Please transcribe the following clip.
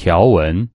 条文。